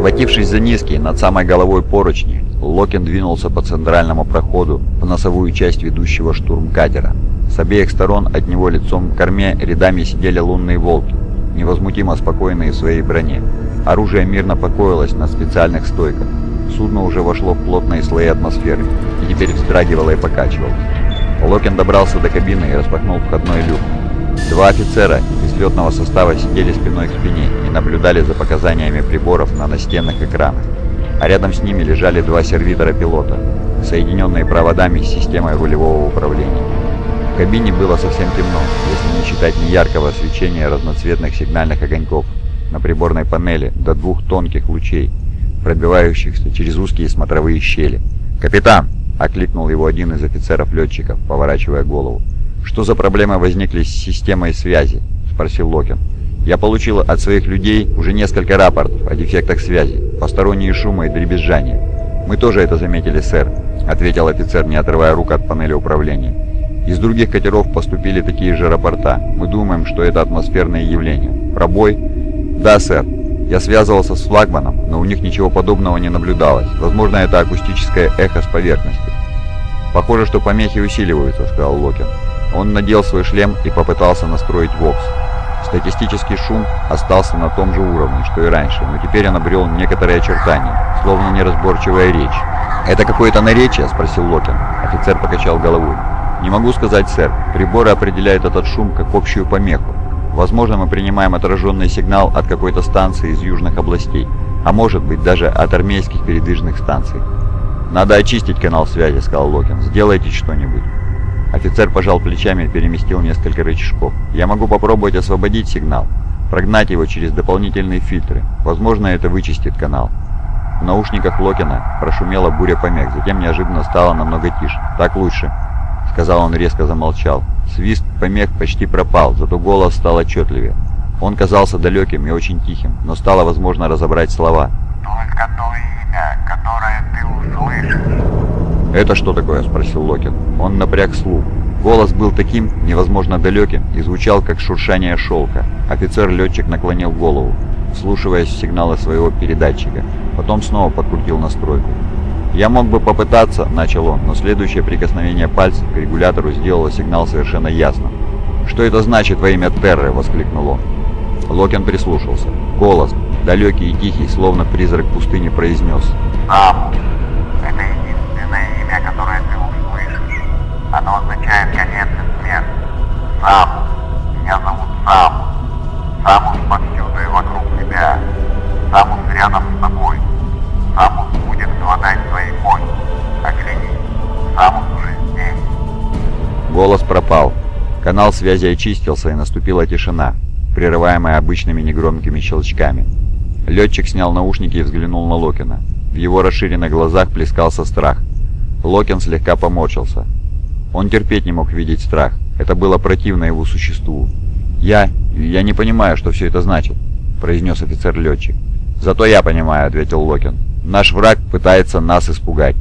Схватившись за низкий над самой головой поручни, Локин двинулся по центральному проходу в носовую часть ведущего штурмкатера. С обеих сторон от него лицом к корме рядами сидели лунные волки, невозмутимо спокойные в своей броне. Оружие мирно покоилось на специальных стойках. Судно уже вошло в плотные слои атмосферы и теперь вздрагивало и покачивалось. Локин добрался до кабины и распахнул входной люк. Два офицера из летного состава сидели спиной к спине и наблюдали за показаниями приборов на настенных экранах. А рядом с ними лежали два сервитора пилота, соединенные проводами с системой рулевого управления. В кабине было совсем темно, если не считать неяркого свечения разноцветных сигнальных огоньков на приборной панели до двух тонких лучей, пробивающихся через узкие смотровые щели. «Капитан!» — окликнул его один из офицеров-летчиков, поворачивая голову. «Что за проблемы возникли с системой связи?» — спросил Локин. «Я получил от своих людей уже несколько рапортов о дефектах связи, посторонние шумы и дребезжания. Мы тоже это заметили, сэр», — ответил офицер, не отрывая рук от панели управления. «Из других катеров поступили такие же рапорта. Мы думаем, что это атмосферное явление. Пробой?» «Да, сэр. Я связывался с флагманом, но у них ничего подобного не наблюдалось. Возможно, это акустическое эхо с поверхности». «Похоже, что помехи усиливаются», — сказал Локин. Он надел свой шлем и попытался настроить ВОКС. Статистический шум остался на том же уровне, что и раньше, но теперь он обрел некоторые очертания, словно неразборчивая речь. «Это какое-то наречие?» – спросил Локин. Офицер покачал головой. «Не могу сказать, сэр. Приборы определяют этот шум как общую помеху. Возможно, мы принимаем отраженный сигнал от какой-то станции из южных областей, а может быть даже от армейских передвижных станций. «Надо очистить канал связи», — сказал Локин. «Сделайте что-нибудь». Офицер пожал плечами и переместил несколько рычажков. «Я могу попробовать освободить сигнал, прогнать его через дополнительные фильтры. Возможно, это вычистит канал». В наушниках Локина прошумела буря помех, затем неожиданно стало намного тише. «Так лучше», — сказал он резко замолчал. Свист помех почти пропал, зато голос стал отчетливее. Он казался далеким и очень тихим, но стало возможно разобрать слова. «Это что такое?» – спросил Локин. Он напряг слух. Голос был таким невозможно далеким и звучал как шуршание шелка. Офицер-летчик наклонил голову, вслушиваясь сигналы своего передатчика. Потом снова подкрутил настройку. «Я мог бы попытаться», — начал он, но следующее прикосновение пальцев к регулятору сделало сигнал совершенно ясным. «Что это значит во имя Терры?» — воскликнул он. Локин прислушался. Голос, далекий и тихий, словно призрак пустыни, произнес. «Сам! Сам! Меня зовут Сам! Самус повсюду и вокруг тебя. Самус рядом с тобой. Самус будет глотать твои кости. Оглянись, Самус уже здесь. Голос пропал. Канал связи очистился и наступила тишина, прерываемая обычными негромкими щелчками. Летчик снял наушники и взглянул на Локина. В его расширенных глазах плескался страх. Локин слегка поморщился. Он терпеть не мог видеть страх. Это было противно его существу. «Я... я не понимаю, что все это значит», — произнес офицер-летчик. «Зато я понимаю», — ответил Локин. «Наш враг пытается нас испугать».